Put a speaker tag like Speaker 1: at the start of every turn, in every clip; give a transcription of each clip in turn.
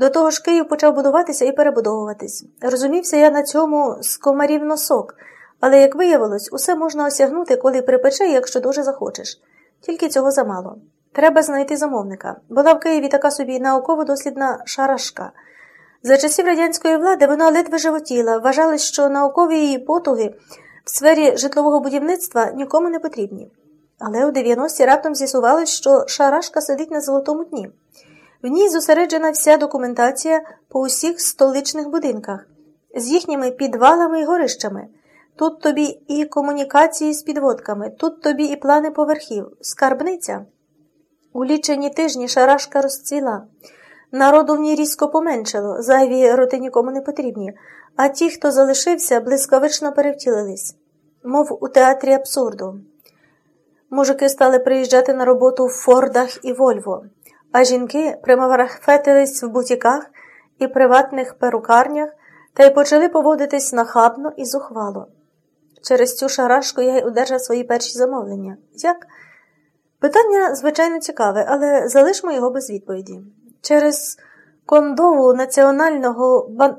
Speaker 1: До того ж Київ почав будуватися і перебудовуватись. Розумівся я на цьому з комарів носок, але, як виявилось, усе можна осягнути, коли припече, якщо дуже захочеш. Тільки цього замало. Треба знайти замовника. Була в Києві така собі науково-дослідна шарашка. За часів радянської влади вона ледве животіла, вважали, що наукові її потуги в сфері житлового будівництва нікому не потрібні. Але у 90-ті раптом з'ясувалось, що шарашка сидить на золотому дні. В ній зосереджена вся документація по усіх столичних будинках з їхніми підвалами і горищами. Тут тобі і комунікації з підводками, тут тобі і плани поверхів, скарбниця. У лічені тижні шарашка розцвіла. Народу в ній різко поменшало, зайві роти нікому не потрібні, а ті, хто залишився, блискавично перевтілились, мов у театрі абсурду. Мужики стали приїжджати на роботу в Фордах і Вольво, а жінки примарафетились в бутіках і приватних перукарнях та й почали поводитись нахабно і зухвало. Через цю шарашку я й удержав свої перші замовлення. Як? Питання, звичайно, цікаве, але залишмо його без відповіді. Через кондову національного бан...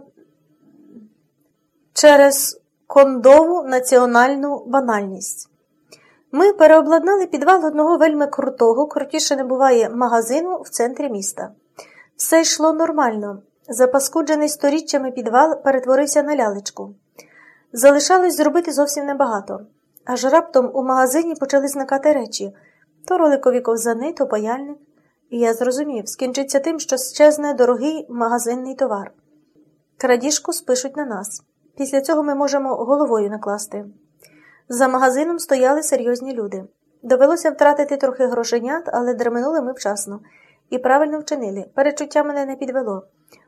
Speaker 1: через кондову національну банальність. Ми переобладнали підвал одного вельми крутого, крутіше не буває, магазину в центрі міста. Все йшло нормально. Запаскуджений сторіччями підвал перетворився на лялечку. Залишалось зробити зовсім небагато. Аж раптом у магазині почали зникати речі то роликові ковзани, то паяльник. І я зрозумів, скінчиться тим, що щезне дорогий магазинний товар. Крадіжку спишуть на нас. Після цього ми можемо головою накласти. За магазином стояли серйозні люди. Довелося втратити трохи грошенят, але дременули ми вчасно. І правильно вчинили. Перечуття мене не підвело.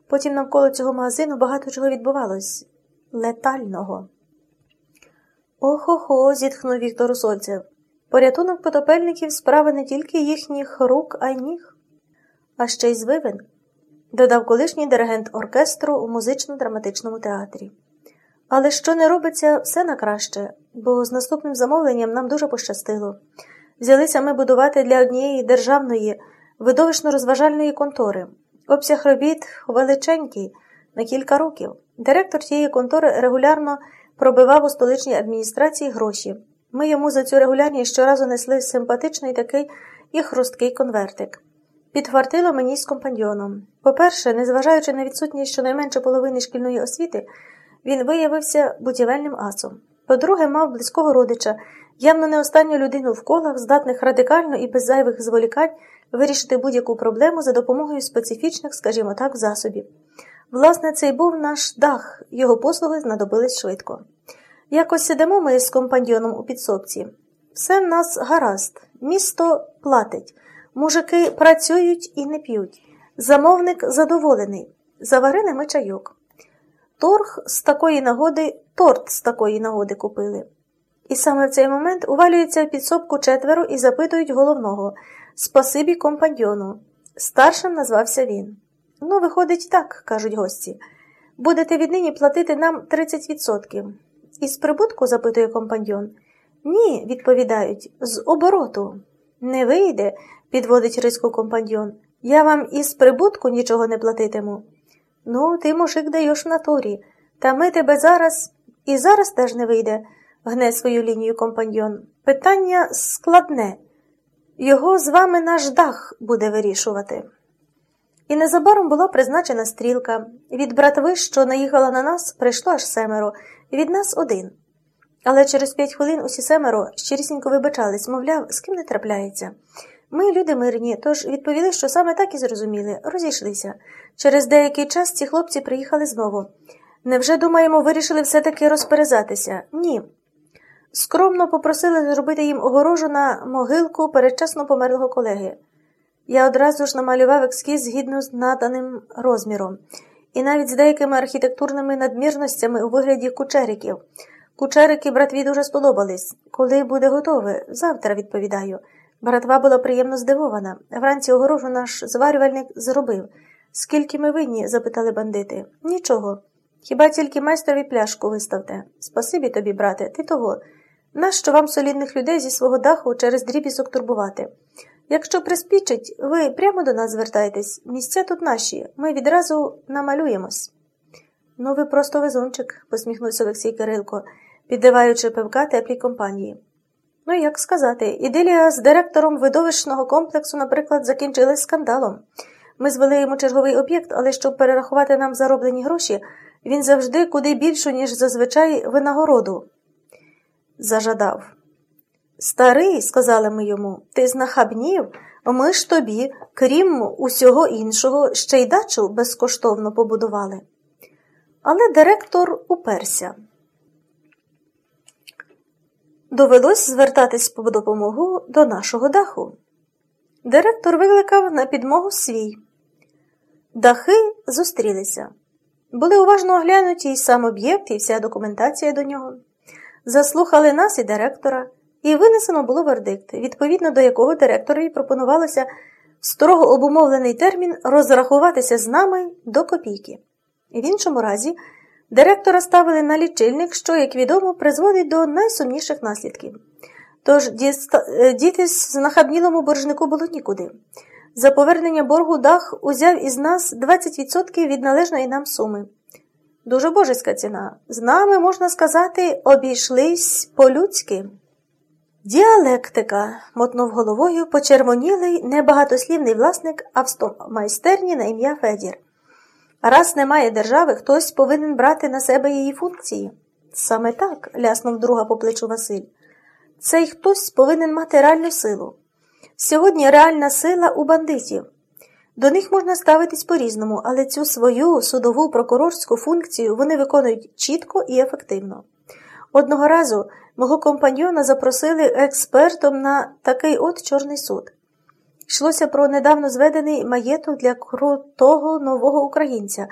Speaker 1: Потім навколо цього магазину багато чого відбувалось летального. Охо-хо, зітхнув Віктор Усольцев. Порятунок потопельників справа не тільки їхніх рук, а й ніг, а ще й звивин, додав колишній диригент оркестру у музично-драматичному театрі. Але що не робиться, все на краще, бо з наступним замовленням нам дуже пощастило. Взялися ми будувати для однієї державної видовищно-розважальної контори. Обсяг робіт величенький, на кілька років. Директор тієї контори регулярно пробивав у столичній адміністрації гроші. Ми йому за цю регулярність щоразу несли симпатичний такий і хрусткий конвертик. Підхвартило мені з компаньйоном. По-перше, незважаючи на відсутність щонайменше половини шкільної освіти, він виявився будівельним асом. По-друге, мав близького родича, явно не останню людину в колах, здатних радикально і без зайвих зволікань вирішити будь-яку проблему за допомогою специфічних, скажімо так, засобів. Власне, це й був наш дах, його послуги знадобились швидко. Якось сидимо ми з компаньйоном у підсобці. Все в нас гаразд, місто платить, мужики працюють і не п'ють. Замовник задоволений. Заварили ми чайок. Торг з такої нагоди, торт з такої нагоди купили. І саме в цей момент увалюється в підсобку четверо і запитують головного Спасибі компаньйону. Старшим назвався він. Ну, виходить так, кажуть гості. Будете віднині платити нам 30%. Із прибутку? запитує компаньйон. Ні, відповідають, з обороту. Не вийде, підводить риску компаньйон. Я вам із прибутку нічого не платитиму. Ну, ти, мужик, даєш в натурі, та ми тебе зараз і зараз теж не вийде, гне свою лінію компаньйон. Питання складне. Його з вами наш дах буде вирішувати. І незабаром була призначена стрілка. Від братви, що наїхала на нас, прийшло аж семеро, від нас один. Але через п'ять хвилин усі семеро щирісінько вибачались, мовляв, з ким не трапляється. Ми, люди мирні, тож відповіли, що саме так і зрозуміли, розійшлися. Через деякий час ці хлопці приїхали знову. Невже, думаємо, вирішили все-таки розперезатися? Ні. Скромно попросили зробити їм огорожу на могилку передчасно померлого колеги. Я одразу ж намалював екскіз згідно з наданим розміром, і навіть з деякими архітектурними надмірностями у вигляді кучериків. Кучерики братві дуже сподобались. Коли буде готове? Завтра, відповідаю. Братва була приємно здивована. Вранці огорожу наш зварювальник зробив. Скільки ми винні? запитали бандити. Нічого. Хіба тільки майстрові пляшку виставте. Спасибі тобі, брате, ти того. Нащо вам солідних людей зі свого даху через дрібісок турбувати? Якщо приспічить, ви прямо до нас звертайтесь. Місця тут наші, ми відразу намалюємось. Ну, ви просто везунчик, посміхнувся Олексій Кирилко, підливаючи пивка теплій компанії. Ну, як сказати, ідилія з директором видовищного комплексу, наприклад, закінчилась скандалом. Ми звели йому черговий об'єкт, але щоб перерахувати нам зароблені гроші, він завжди куди більшу, ніж зазвичай винагороду. Зажадав. Старий, сказали ми йому, ти знахабнів, ми ж тобі, крім усього іншого, ще й дачу безкоштовно побудували. Але директор уперся. Довелось звертатись по допомогу до нашого даху. Директор викликав на підмогу свій. Дахи зустрілися. Були уважно оглянуті і сам об'єкт, і вся документація до нього. Заслухали нас і директора, і винесено було вердикт, відповідно до якого директорові пропонувалося в строго обумовлений термін розрахуватися з нами до копійки. В іншому разі директора ставили на лічильник, що, як відомо, призводить до найсумніших наслідків. Тож дітись знахабнілому боржнику було нікуди. За повернення боргу дах узяв із нас 20% від належної нам суми. Дуже божеська ціна. З нами, можна сказати, обійшлись по-людськи. Діалектика, мотнув головою почервонілий, небагатослівний власник автомайстерні на ім'я Федір. Раз немає держави, хтось повинен брати на себе її функції. Саме так, ляснув друга по плечу Василь. Цей хтось повинен мати реальну силу. Сьогодні реальна сила у бандитів. До них можна ставитись по-різному, але цю свою судову прокурорську функцію вони виконують чітко і ефективно. Одного разу мого компаньйона запросили експертом на такий от Чорний суд. Йшлося про недавно зведений маєток для крутого нового українця,